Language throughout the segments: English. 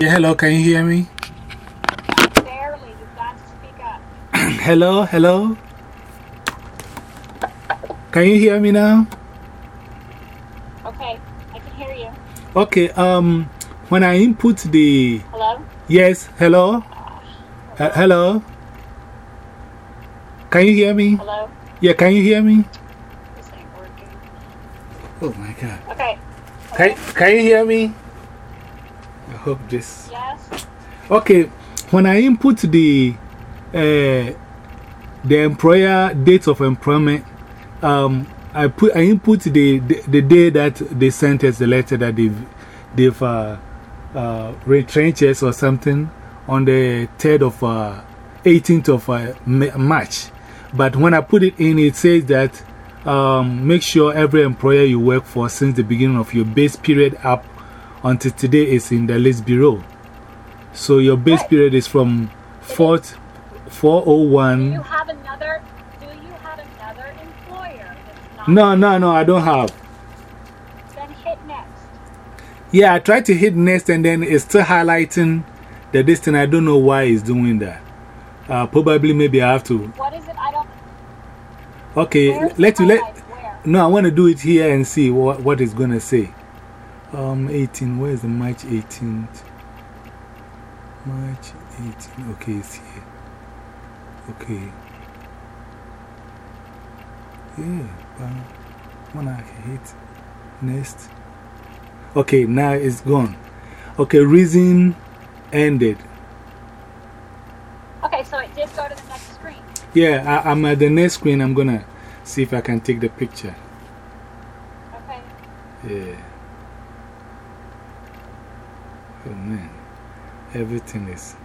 Yeah, hello, can you hear me? Barely. You've got to speak up. hello, hello? Can you hear me now? Okay, I can hear you. Okay, um, when I input the. Hello? Yes, hello? Uh, hello? Can you hear me? Hello? Yeah, can you hear me? This ain't working. Oh my god. Okay. Can, can you hear me? Hope this. Yes? Okay, when I input the uh, the employer date of employment, um, I put I input the, the, the day that they sent us the letter that they've, they've uh, uh, retrenched us or something on the 3rd of uh, 18th of uh, March. But when I put it in, it says that um, make sure every employer you work for since the beginning of your base period up until today is in the list bureau. So your base period is from 4th, 401. Do you have another, do you have another employer? No, no, no, I don't have. Then hit next. Yeah, I tried to hit next and then it's still highlighting the distance. I don't know why it's doing that. Uh, probably maybe I have to. What is it? I don't. Okay, Where's let you let. Where? No, I want to do it here and see what, what it's going to say. Um, 18, where is the March 18th? March 18, okay, it's here. Okay. Yeah, but when I hit next. Okay, now it's gone. Okay, reason ended. Okay, so it did go to the next screen. Yeah, I, I'm at the next screen. I'm gonna see if I can take the picture. Okay. Yeah. Oh man, everything is.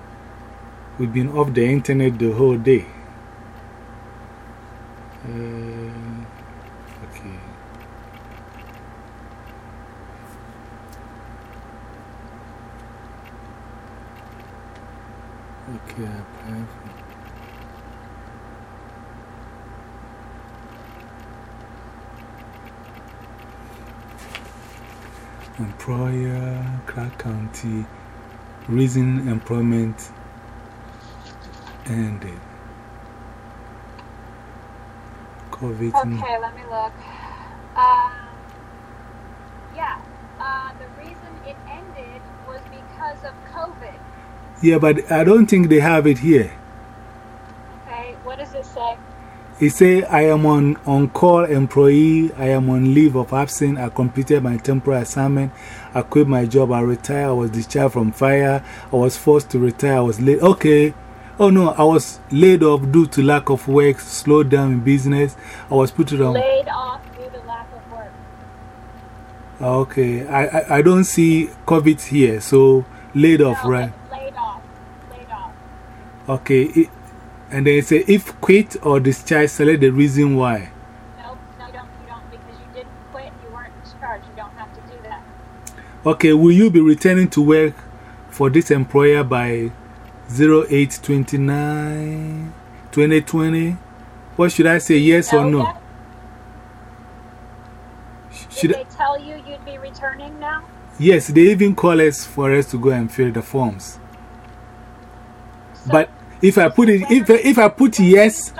We've been off the internet the whole day. Uh, okay. Okay, I apply for. Employer, Clark County, reason employment ended. COVID. Okay, let me look. Um, yeah, uh, the reason it ended was because of COVID. Yeah, but I don't think they have it here. Okay, what does it say? It say I am on on call employee. I am on leave of absence. I completed my temporary assignment. I quit my job. I retired. I was discharged from fire. I was forced to retire. I was late. Okay. Oh no, I was laid off due to lack of work, slowed down in business. I was put on. Laid off due to lack of work. Ah, okay. I, I, I don't see COVID here. So laid off, No, right? Laid off. Laid off. Okay. It, and then it say if quit or discharge, select the reason why. No, you don't, you don't, because you didn't quit, you weren't discharged, you don't have to do that. Okay, will you be returning to work for this employer by 0829 2020? What should I say, yes or no? that? Should Did they tell you you'd be returning now? yes, they even call us for us to go and fill the forms. So, But if I put it, if, if I put when are you yes,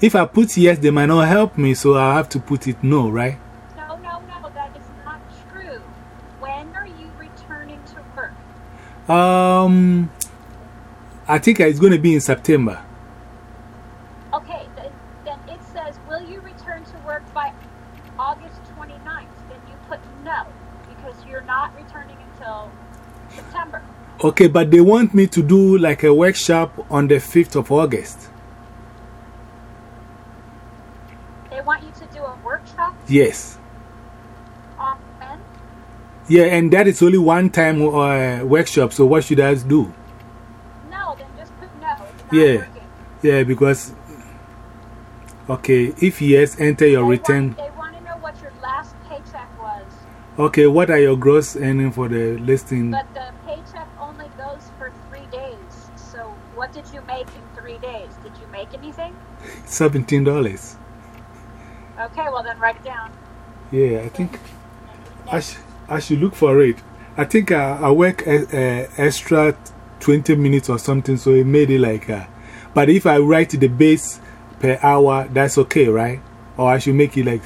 if I put yes, they might not help me, so I'll have to put it no, right? No, no, no, that is not true. When are you returning to work? Um, I think it's going to be in September. Okay, then, then it says, will you return to work by August 29th? Then you put no, because you're not returning until September. Okay, but they want me to do like a workshop on the 5th of August. They want you to do a workshop Yes. on when? Yeah, and that is only one time uh, workshop, so what should I do? No, then just put no. Yeah. working. Yeah, because. Okay, if yes, enter your They return. Want, they want to know what your last paycheck was, Okay, what are your gross earnings for the listing? but the paycheck only goes for three days. So, what did you make in three days? Did you make anything? $17. Okay, well then write it down. Yeah, I think I, sh I should look for it. I think I, I work a, extra 20 minutes or something, so it made it like. Uh, but if I write the base per hour, that's okay, right? Or I should make it like.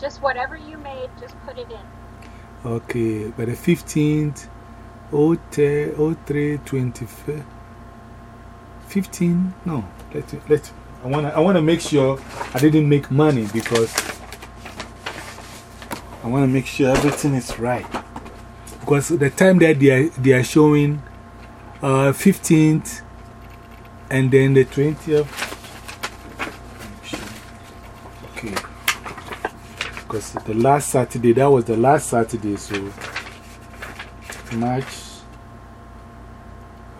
Just whatever you made, just put it in. Okay, but the 15th, 03, 03 25. 15? No, let let I want to I wanna make sure I didn't make money because I want to make sure everything is right. Because the time that they are, they are showing uh, 15th and then the 20th. Okay. Because the last Saturday, that was the last Saturday, so March,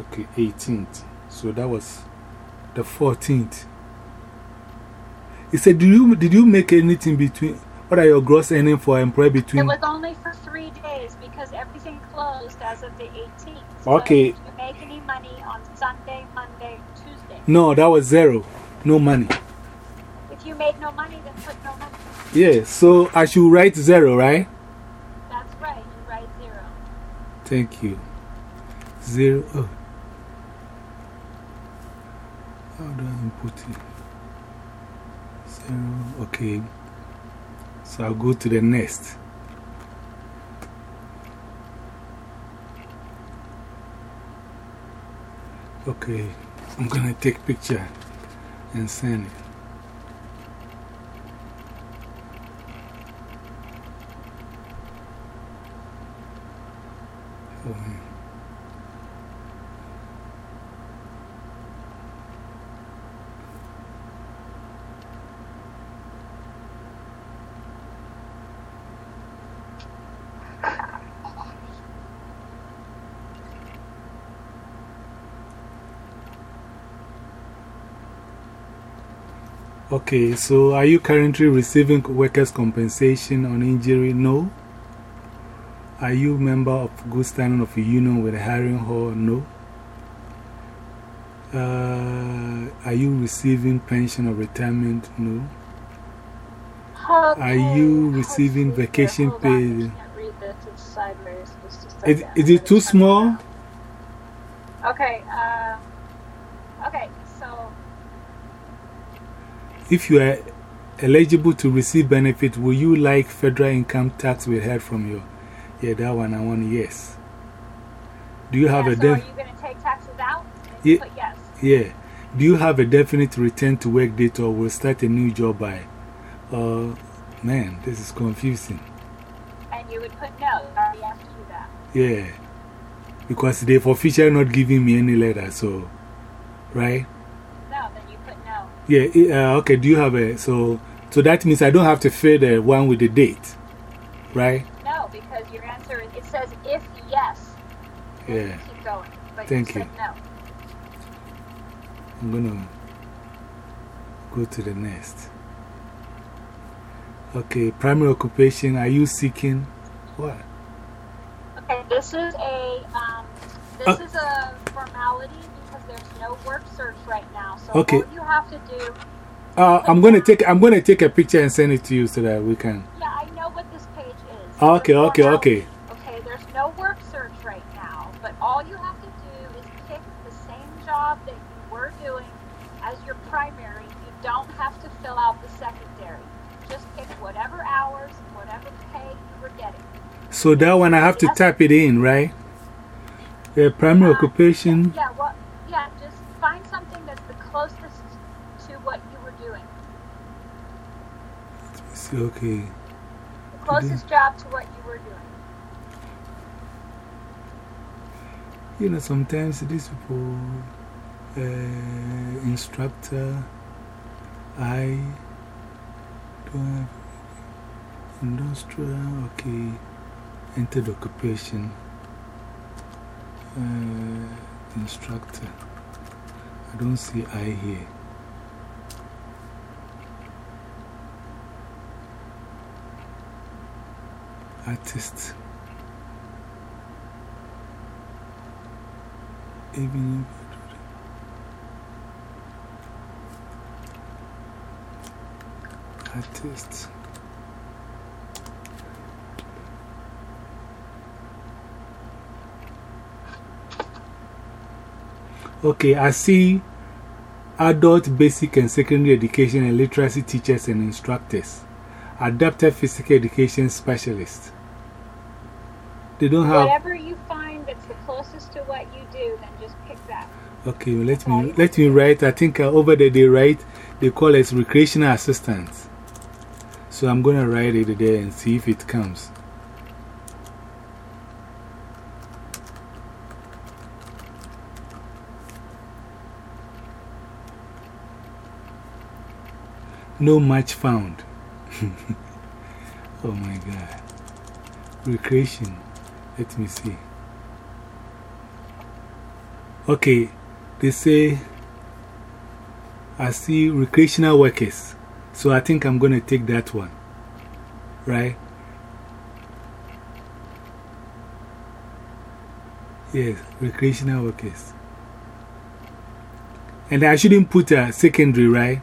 okay, 18th. So that was the 14th. He said, did you, did you make anything between? What are your gross earnings for employee between? It was only for three days because everything closed as of the 18th. So okay. Did you make any money on Sunday, Monday, Tuesday? No, that was zero. No money. If you made no money, then put no money. Yeah, so I should write zero, right? That's right, you write zero. Thank you. Zero. Oh. How do I input it? Zero. Okay. So I'll go to the next. Okay, I'm gonna take picture and send it. Okay, so are you currently receiving workers' compensation on injury? No. Are you a member of good standing of a union with a hiring hall? No. Uh, are you receiving pension or retirement? No. Are you receiving vacation pay? Is, is it too small? Okay. Uh, okay, so If you are eligible to receive benefit, will you like federal income tax withheld from you? Yeah, that one I want yes. Do you have yeah, a so are you going to take taxes out? Yeah. Yes. Yeah. Do you have a definite return to work date or will start a new job by? Uh, man, this is confusing. And you would put no. I already asked you that. Yeah. Because they've officially not giving me any letter, so, right? No, then you put no. Yeah, uh, okay. Do you have a, so, so that means I don't have to fill the one with the date, right? No, because your answer is, it says if yes. Yeah. You keep going. But Thank you no. I'm gonna go to the next. Okay, primary occupation. Are you seeking what? Okay, this is a, um, this Uh, is a formality there's no work search right now. So Okay. all you have to do, Uh, I'm gonna take I'm gonna take a picture and send it to you so that we can. yeah, I know what this page is. Okay, There's okay, formality. okay. Okay, there's no work search right now, but all you have to do is pick the same job that you were doing as your primary. You don't have to fill out the secondary. Just pick whatever hours, whatever pay you were getting. So that one I have to Yes. type it in, right? Yeah, primary Uh, occupation. Yeah, well, yeah, just find something that's the closest to what you were doing. Okay. The closest job to what you were doing. You know, sometimes these people, uh, instructor, I don't have industrial, okay, entered occupation, uh, instructor. I don't see I here. artist. Even artist. Okay, I see adult basic and secondary education and literacy teachers and instructors adapted physical education specialist. They don't have. Whatever you find that's the closest to what you do, then just pick that. Okay, let me, let me write. I think uh, over there they write, they call it recreational assistants. So I'm going to write it there and see if it comes. No match found. oh my God. Recreation. Let me see. Okay, they say I see recreational workers. So I think I'm going to take that one. Right? Yes, recreational workers. And I shouldn't put a secondary, right?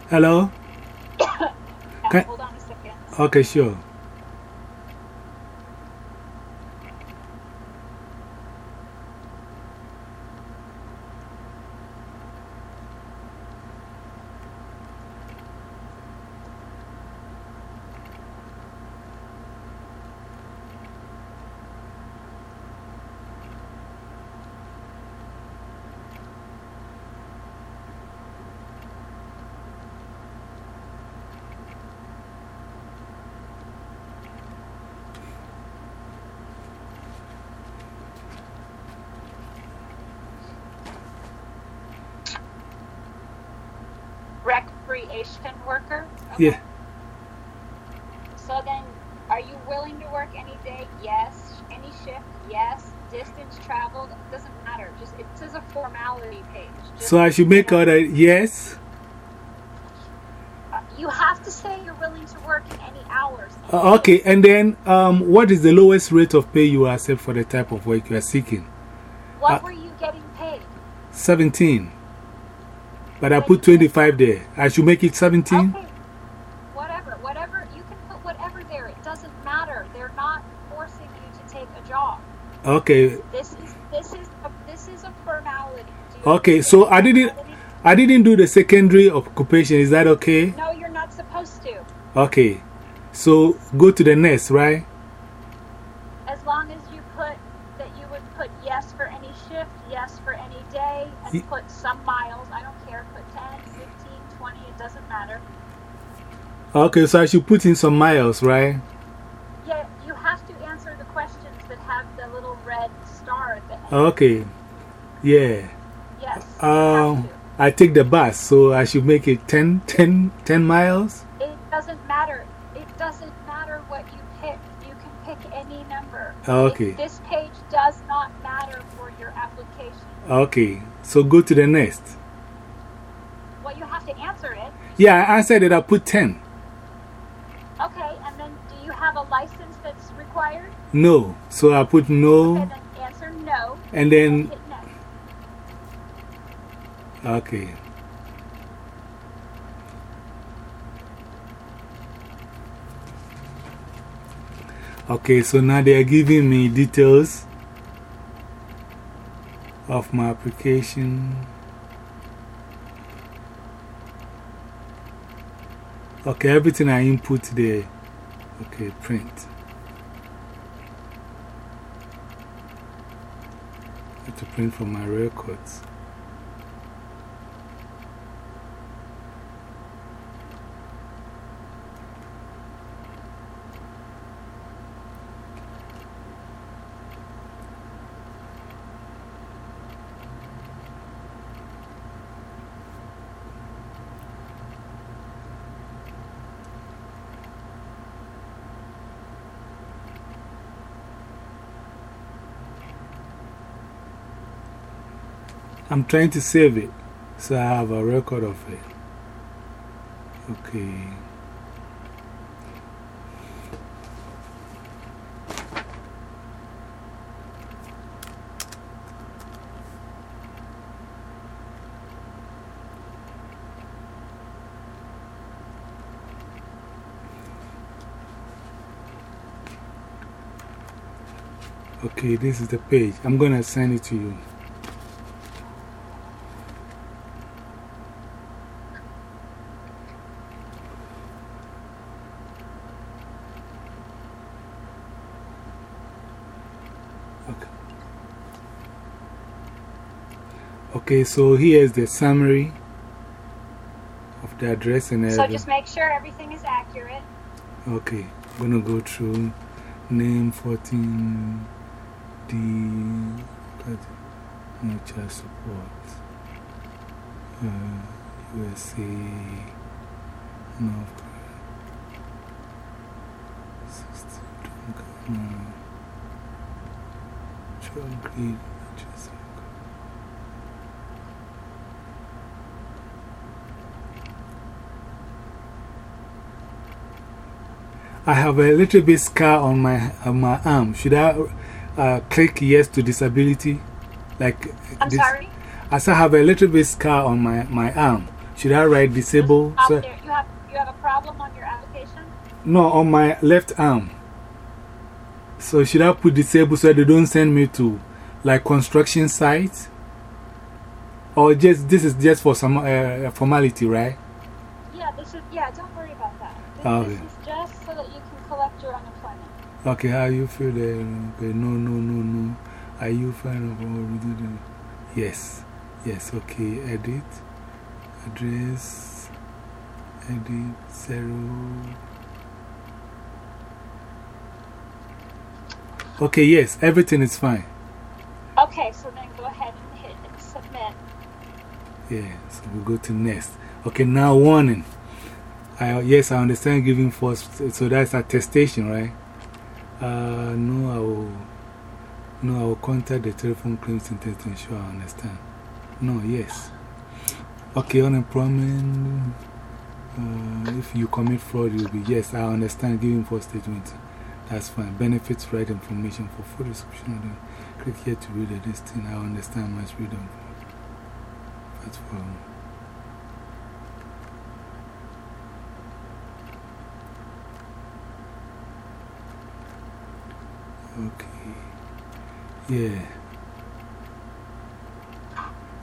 Hello? Now, Okay. hold on a second. Okay, sure. Recreation worker? Okay. Yeah. So then, are you willing to work any day? Yes. Any shift? Yes. Distance traveled? Doesn't matter. Just It says a formality page. Just, So I should make out a yes? uh, You have to say you're willing to work any hours. Uh, okay, and then um, what is the lowest rate of pay you accept for the type of work you are seeking? What uh, were you getting paid? 17. But I put 25 there. I should make it 17? Okay. Whatever. Whatever. You can put whatever there. It doesn't matter. They're not forcing you to take a job. Okay, This is this is a, this is a formality. Okay, so I didn't- I didn't do the secondary occupation. Is that okay? No, you're not supposed to. Okay, so go to the next, right? As long as you put that you would put yes for any shift, yes for any day, and put some miles. Okay, so I should put in some miles, right? Yeah, you have to answer the questions that have the little red star at the end. Okay, yeah. Yes. Um. I take the bus, so I should make it 10, 10, 10 miles? It doesn't matter. It doesn't matter what you pick. You can pick any number. Okay. It- this page does not matter for your application. Okay, so go to the next. Well, you have to answer it. Yeah, I answered it. I put 10. Required? No, so I put Okay, no, then answer no. and then, okay. Okay, so now they are giving me details of my application. Okay, everything I input there. Okay, print. I have to print from my records. I'm trying to save it so I have a record of it. Okay. Okay, this is the page. I'm going to send it to you. Okay, so here's the summary of the address and everything. So just make sure everything is accurate. Okay, I'm going to go through name 14 D, no child support, uh, USA, North Korea, 16, child I have a little bit scar on my, on my arm. Should I uh, click yes to disability? Like I'm this? sorry? As I have a little bit scar on my, my arm. Should I write disabled? So, you, have, you have a problem on your application? No, on my left arm. So should I put disabled so they don't send me to like construction sites? Or just this is just for some uh, formality, right? Yeah, this is, yeah, don't worry about that. This, Okay. this is just so that you can collect your unemployment. Okay, how you feel there? Okay, no, no, no, no. Are you fine of all we did? Yes, yes, okay. Edit, address, edit, zero. Okay, yes, everything is fine. Okay, so then go ahead and hit submit. Yeah, so we go to next. Okay, now warning. I, yes, I understand giving false, so that's attestation, right? Uh, no, I will, no, I will contact the telephone claims center to ensure I understand. No, yes. Okay, unemployment. Uh, if you commit fraud, you'll be, yes, I understand giving false statements. That's fine. Benefits, right information for full description. Click here to read the listing. I understand much them. That's for. Okay. Yeah.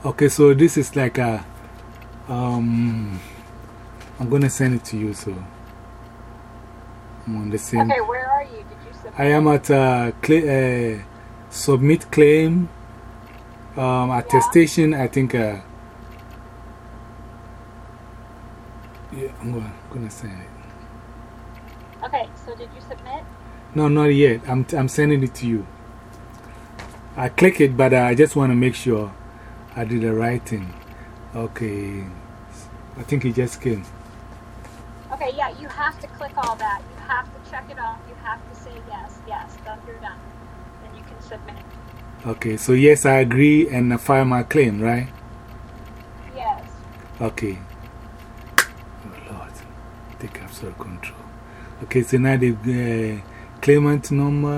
Okay, so this is like a. Um, I'm going to send it to you, so. I'm on the same. Okay, where are you? Did you submit? I am at uh, uh, submit claim um, attestation. I think. Uh, yeah, I'm going to send it. Okay, so did you submit? No, not yet. I'm, I'm sending it to you. I click it, but I just want to make sure I did the right thing. Okay. I think it just came. Okay, yeah, you have to click all that. You have to check it off. You have to say yes, yes, then you're done. Then you can submit. Okay, so yes, I agree and I file my claim, right? Yes. Okay. Oh Lord, take absolute control. Okay, so now the uh, claimant number.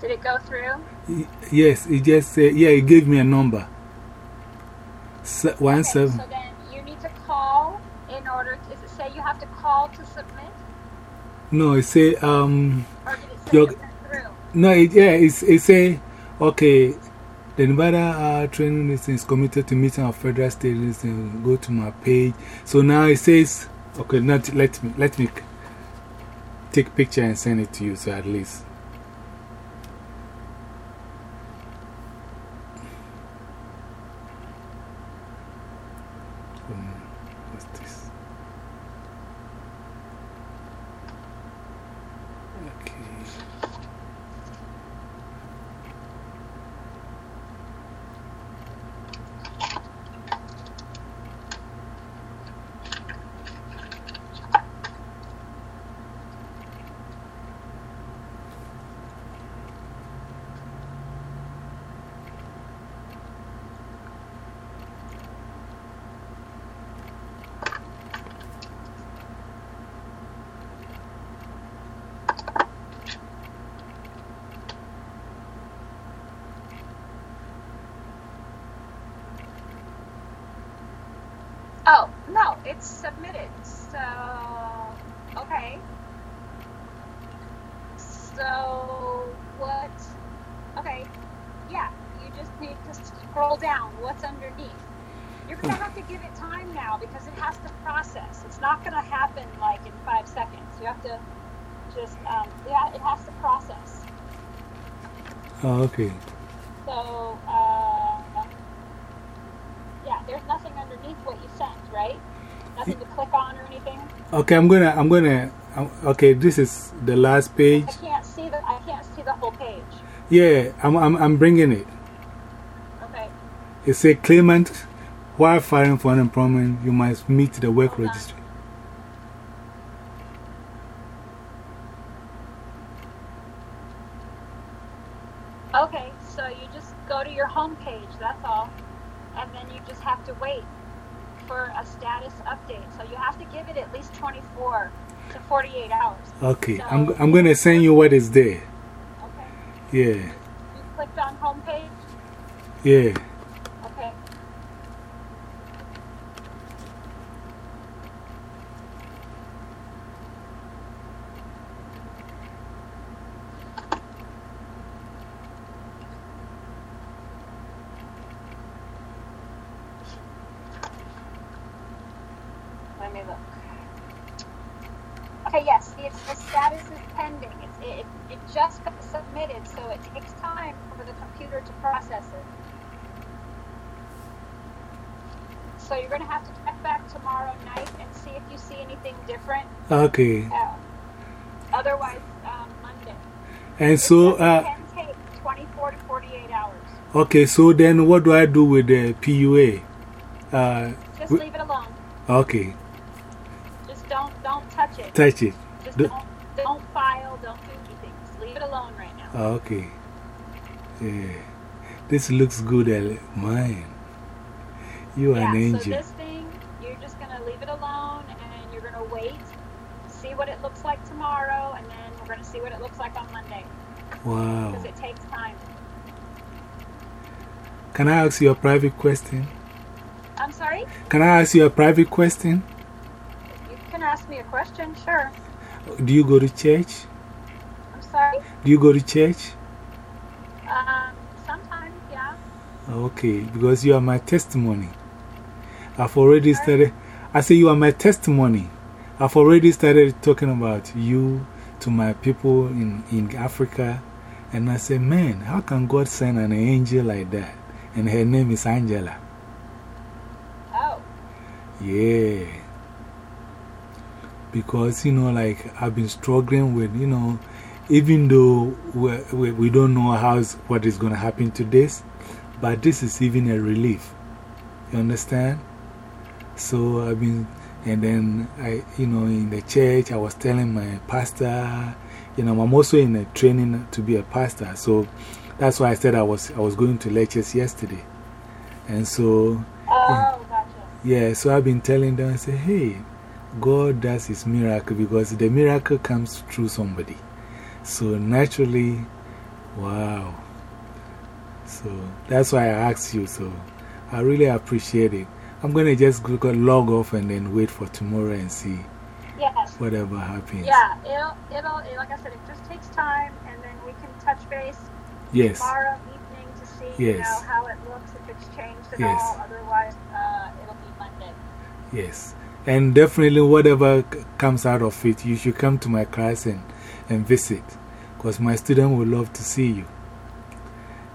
Did it go through? Yes, it just said, yeah, it gave me a number. One Okay, seven. so then you need to call in order. Does it say you have to call to submit, No, it say, um, or did it say Your- it went through? no, it, yeah, it's, it say, okay, the Nevada uh, training is, is committed to meeting of federal states and go to my page. So now it says, okay, not, let me, let me take picture and send it to you, so at least. Um, what's this? Okay. Oh no, it's submitted. So okay. So what? Okay, yeah. You just need to scroll down. What's underneath? You're gonna have to give it time now because it has to process. It's not gonna happen like in five seconds. You have to just um, yeah, it has to process. Oh, okay. So, uh, yeah, there's nothing underneath what you sent, right? Nothing to click on or anything. Okay, I'm gonna, I'm gonna, um, okay, this is the last page. I can't see the I can't see the whole page. Yeah, I'm, I'm, I'm bringing it. Okay. It says, claimant, while filing for unemployment, you must meet the work registry. Okay, so you just go to your home page. That's all, and then you just have to wait for a status update. So you have to give it at least 24 to 48 hours. Okay, So- I'm, I'm gonna send you what is there. Okay. Yeah, You clicked on home page. yeah. Okay. Let me look. Okay, yes, it's, the status is pending. It's, it, it just got submitted, so it takes time for the computer to process it. So you're going to have to check back tomorrow night and see if you see anything different. Okay. Uh, otherwise, um, Monday. And so, uh, can take 24 to 48 hours. okay, so then what do I do with the PUA? Uh, Just leave it alone. okay, Just don't don't touch it. touch it. Just do- don't don't file. Don't do anything. Just leave it alone right now. Okay. Yeah. This looks good. Mine. You are yeah. an So angel. this tomorrow, and then we're gonna see what it looks like on Monday Wow. because it takes time. Can I ask you a private question? I'm sorry. Can I ask you a private question? You can ask me a question. Sure. Do you go to church? I'm sorry. Do you go to church? Um, sometimes, yeah. Okay, because you are my testimony. I've already started. I say you are my testimony. I've already started talking about you to my people in, in Africa. And I say, man, how can God send an angel like that? And her name is Angela. Oh, Yeah. Because, you know, like I've been struggling with, you know, even though we, we, don't know how's, what is going to happen to this, but this is even a relief. You understand? So I've been, and then I, you know, in the church, I was telling my pastor, you know, I'm also in a training to be a pastor. So that's why I said I was, I was going to lectures yesterday. And so, oh, gotcha. yeah, so I've been telling them, I say, hey, God does his miracle because the miracle comes through somebody. So naturally, wow. So that's why I asked you. So I really appreciate it. I'm going to just go, log off and then wait for tomorrow and see yes. whatever happens. Yeah, it'll, it'll, like I said, it just takes time and then we can touch base yes. tomorrow evening to see yes. you know, how it looks, if it's changed at yes. all. Otherwise, uh, it'll be Monday. Yes. And definitely, whatever comes out of it, you should come to my class and, and visit. Because my student would love to see you.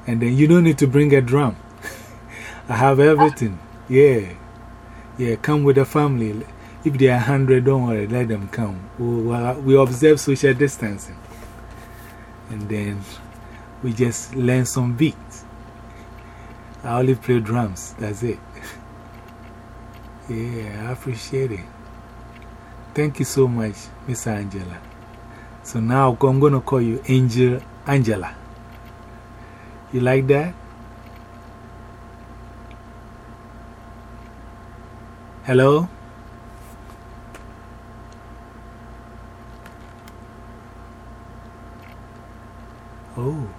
And then you don't need to bring a drum. I have everything. Yeah. Yeah, come with the family. If they are 100, don't worry, let them come. We, we observe social distancing. And then we just learn some beats. I only play drums, that's it. Yeah, I appreciate it. Thank you so much, Miss Angela. So now I'm going to call you Angel Angela. You like that? Hello? Oh.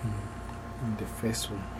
Hmm, the first one.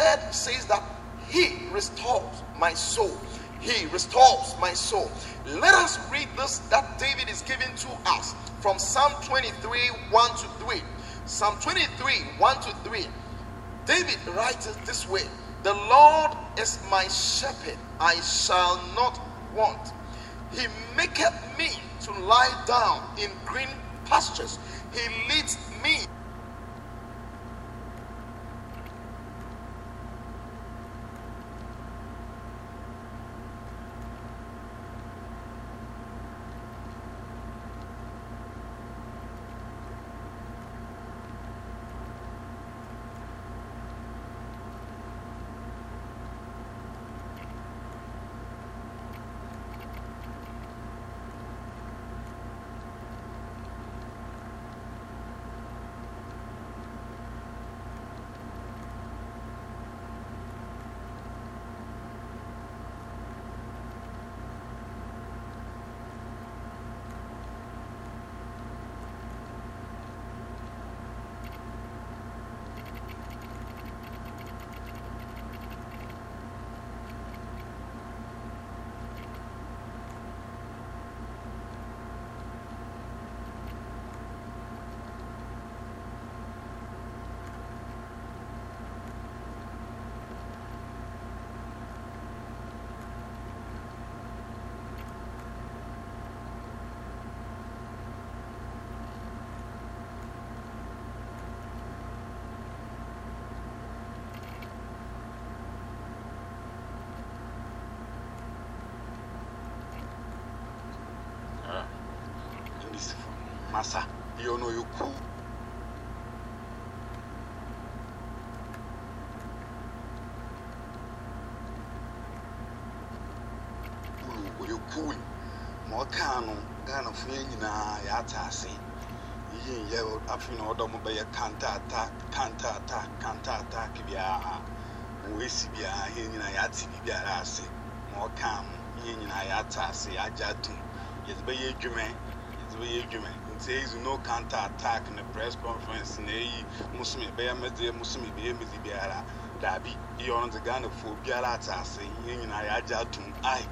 Third says that He restores my soul. He restores my soul. Let us read this that David is giving to us from Psalm 23 1 to 3. Psalm 23 1 to 3. David writes it this way The Lord is my shepherd, I shall not want. He maketh me to lie down in green pastures. He leads masa yɛ ɔno ɔyɛ kuu ɔyɛ kuu ma ɔkaa no ghanafoɔ yɛ nyinaa yɛata ase yiyɛ afei na ɔdɔ mo bɛyɛ kantaata kantaata kantaata biara wɔsi biara yɛ nyinaa yɛate biribiara ase ma ɔkaa mo yɛ nyinaa yɛata ase yɛagya atom yɛdze bɛyɛ adwuma yɛdze bɛyɛ adwuma nti eyi no counter attack ne press conference na eyi musom bɛyɛ mɛdze musom bɛyɛ mɛdze biara daabi yɛ ɔno dze ghana fo biara ate ase yɛn nyinaa yɛagye atom ai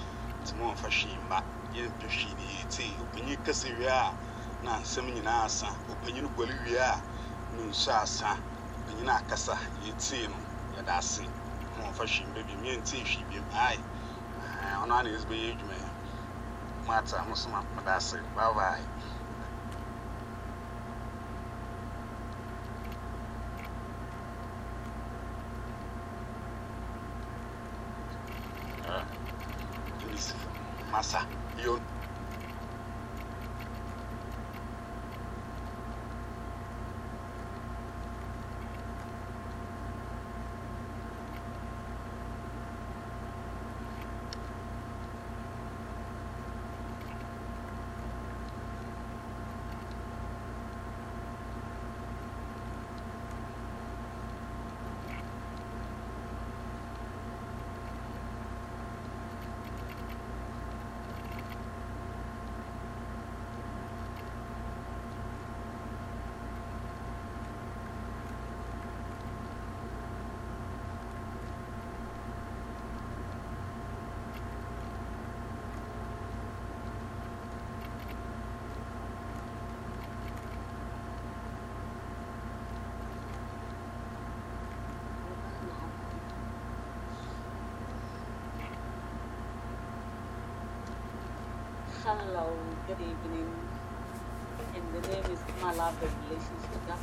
nti mo nfa hwee mba yɛmpɛ hwee ne yɛtie ɔpanyin kasa wie a na nsɛm nyinaa asa ɔpanyin bɔle wie a ne nsu asa ɔpanyin akasa yɛtie no yɛda ase mo nfa hwee mba bi yɛntie hwee bi ai ɔno ana yɛdze bɛyɛ adwuma mo ata mo so ma da ase bye bye. Hello, good evening. And the name is Mala Revelation Sugar.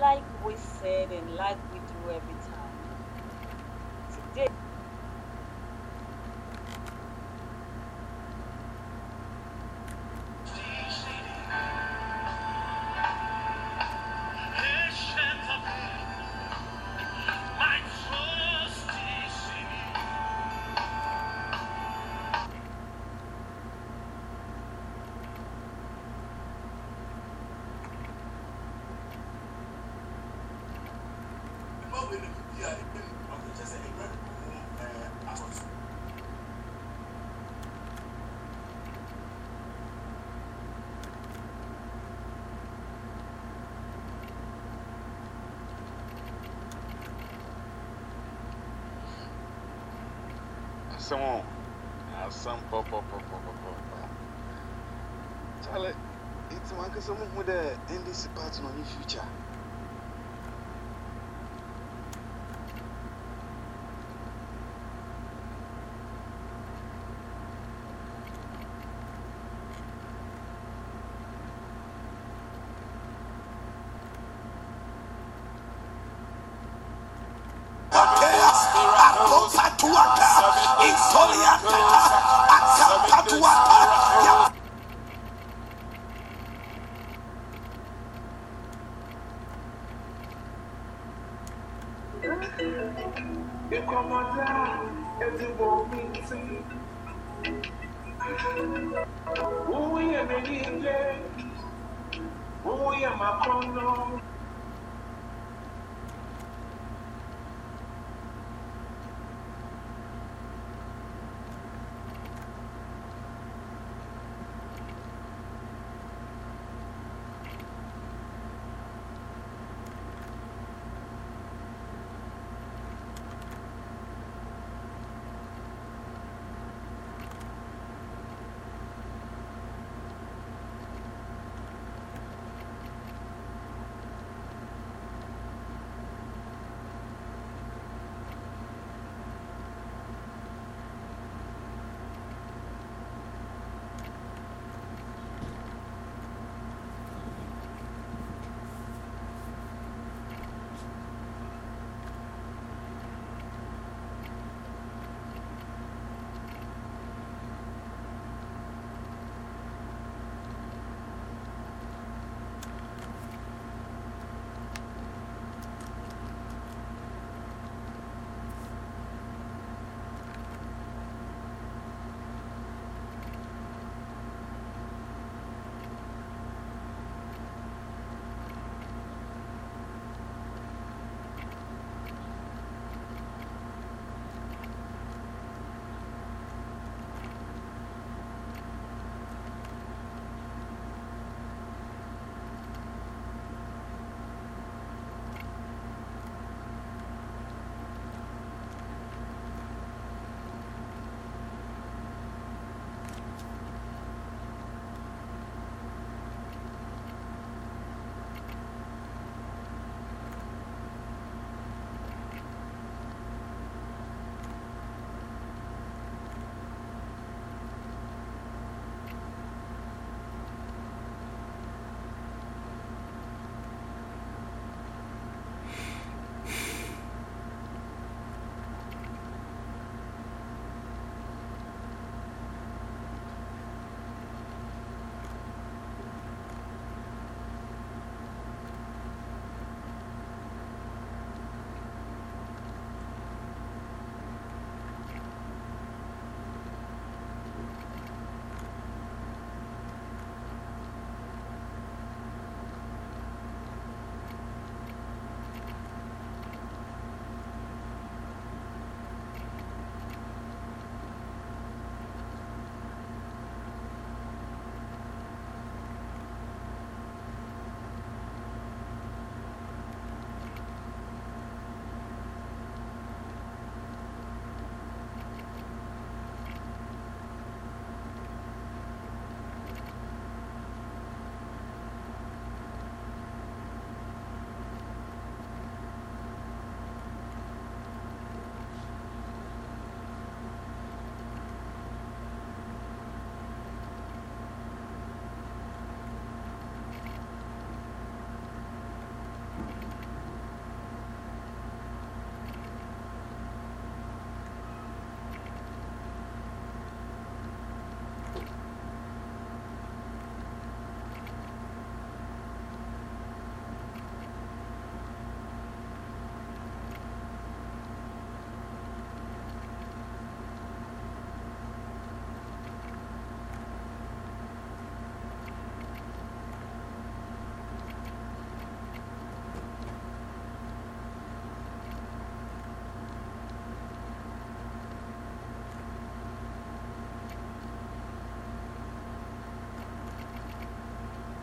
Like we said and like we do every time. Today, asɛm o asɛm pɔpɔpɔpɔpɔ Charlie, it's my case. I'm going to end this part on your future.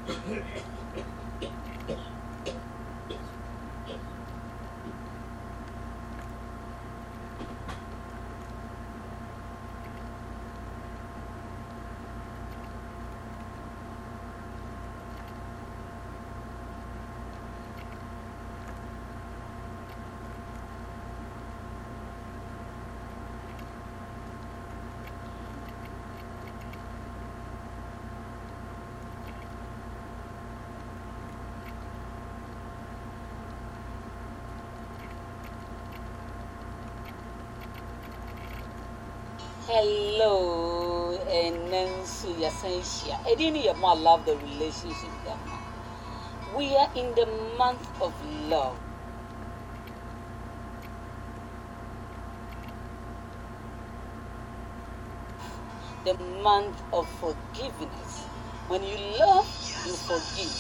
Yeah. Hello, and Nancy Yasensia. I didn't hear more love the relationship. We are in the month of love. The month of forgiveness. When you love, you forgive.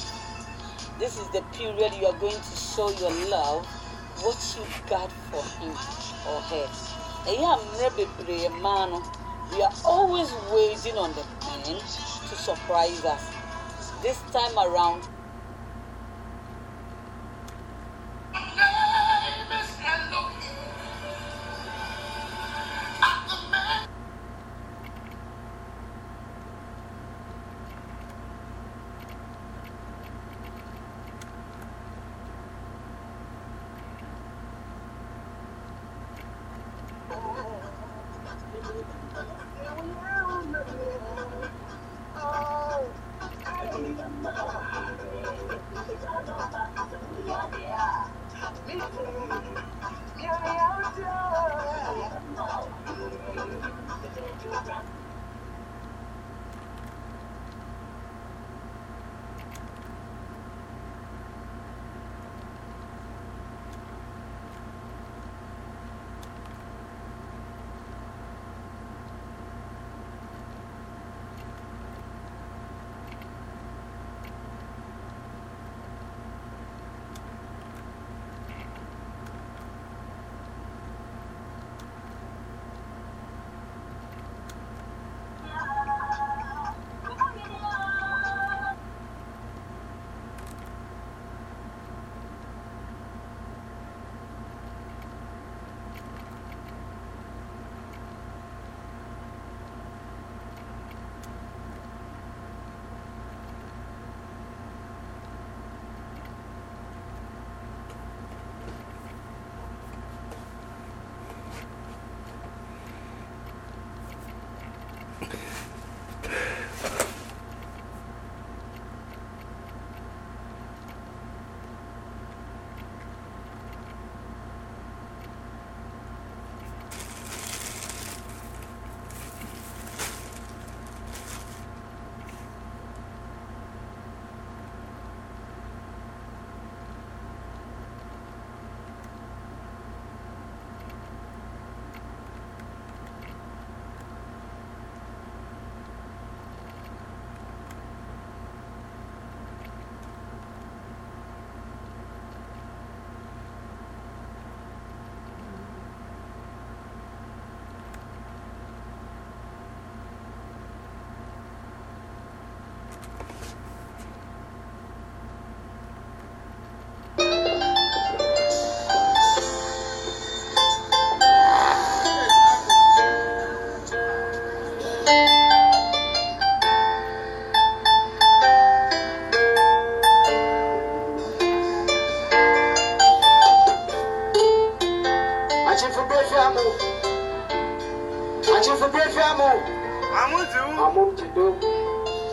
This is the period you are going to show your love what you got for him or her. Ɛyɛ mmerɛ bebree mmaa no we are always waiting on the men to surprise us. This time around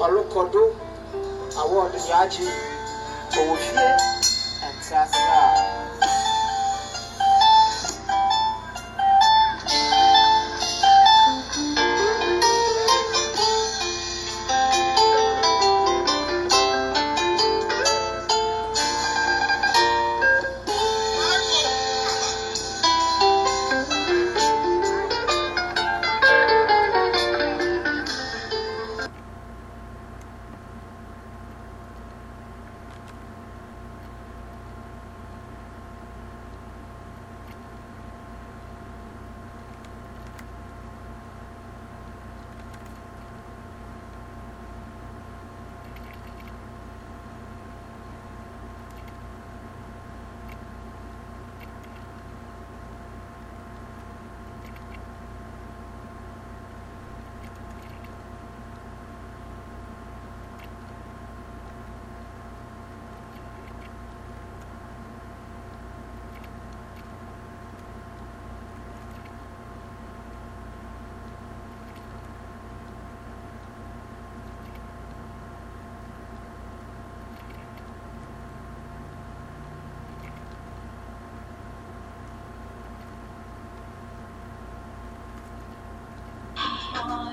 Palukodu award ya ji Owofie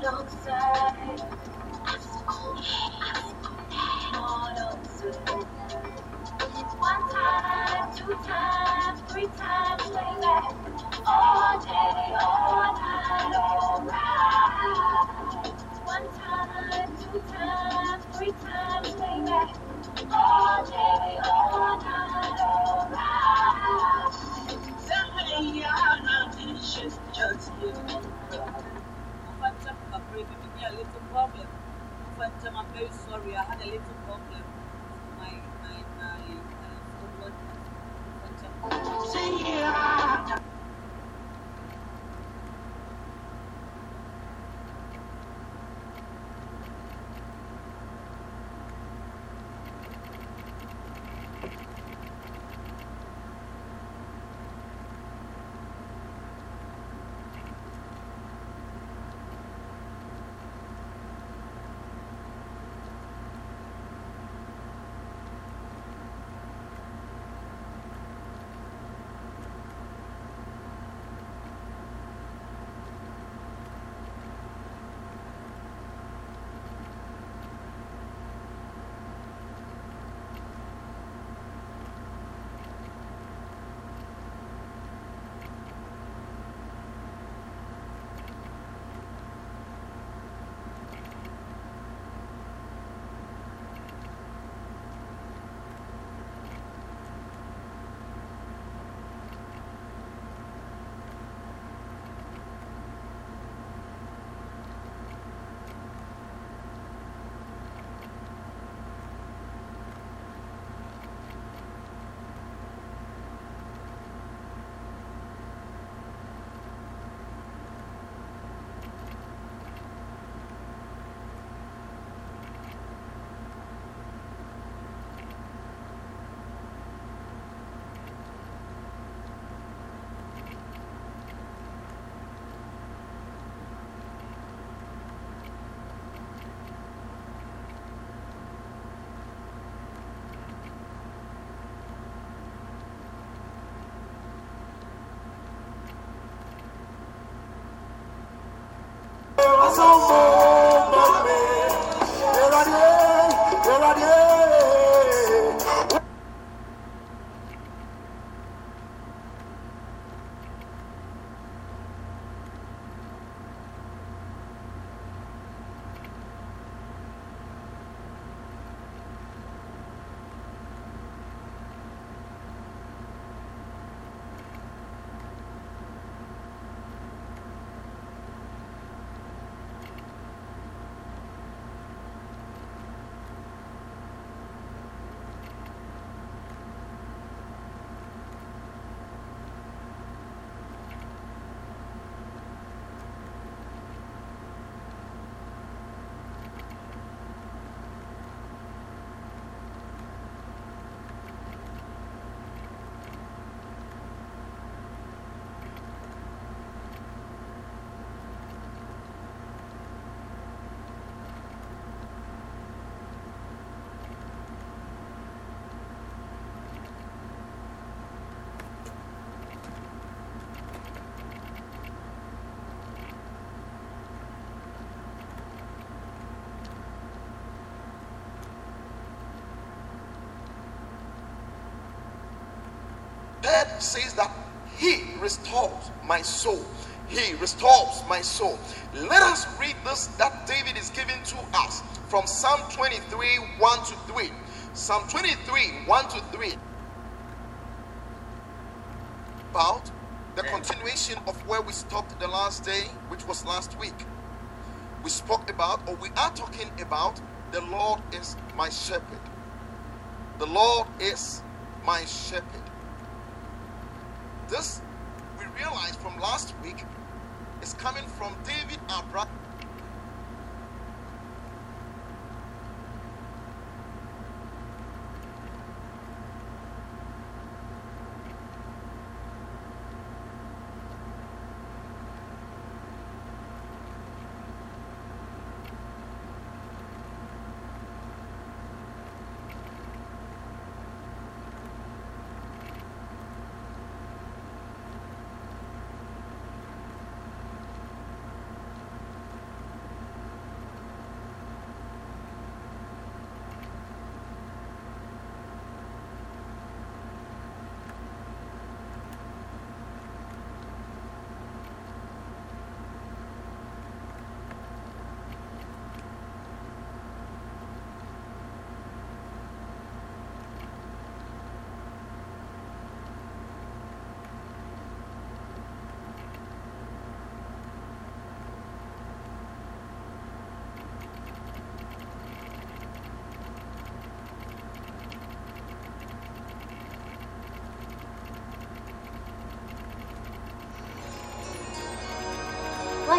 don't say. Restores my soul. He restores my soul. Let us read this that David is giving to us from Psalm 23 1 to 3. Psalm 23 1 to 3. About the continuation of where we stopped the last day, which was last week. We spoke about, or we are talking about, the Lord is my shepherd. The Lord is my shepherd. This realized from last week is coming from David Abra.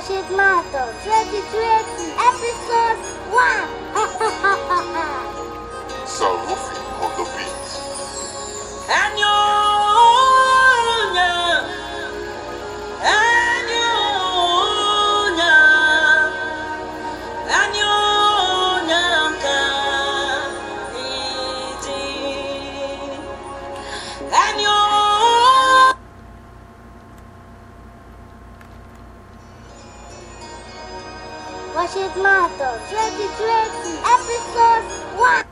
Worship Matter 2020, episode 1. Sarufi on the beat. Worship Matter 2020, episode 1.